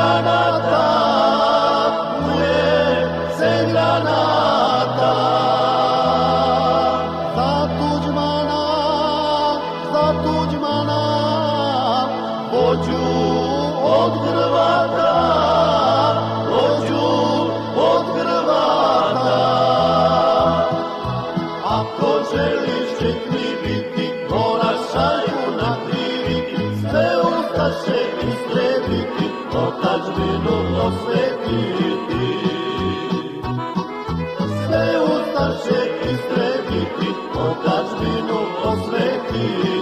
granata, mujer, sé granata. Za Tuđmana, za Tuđmana, hoću od Hrvata, hoću od Hrvata. Ako želiš čitljiv biti, moraš šaju nakriviti, sve ustaše i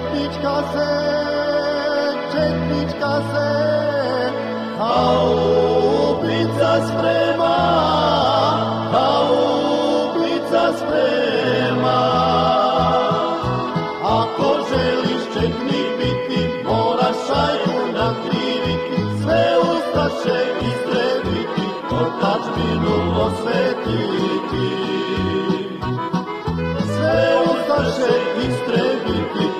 Četnička se, četnička se, haubica sprema, haubica sprema. Ako želiš četnik biti, moraš šajku nakriviti, sve ustaše istrebiti, otačbinu osvetiti. Sve ustaše istrebiti,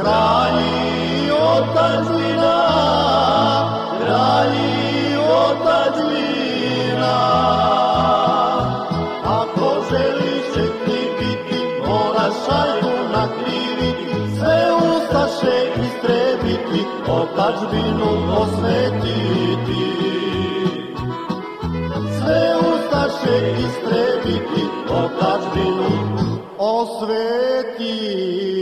kralji otačbina, kralji otačbina. Ako želiš četni biti, moraš šajku nakriviti, sve ustaše istrebiti, otačbinu osvetiti. Sve ustaše istrebiti, otačbinu osvetiti.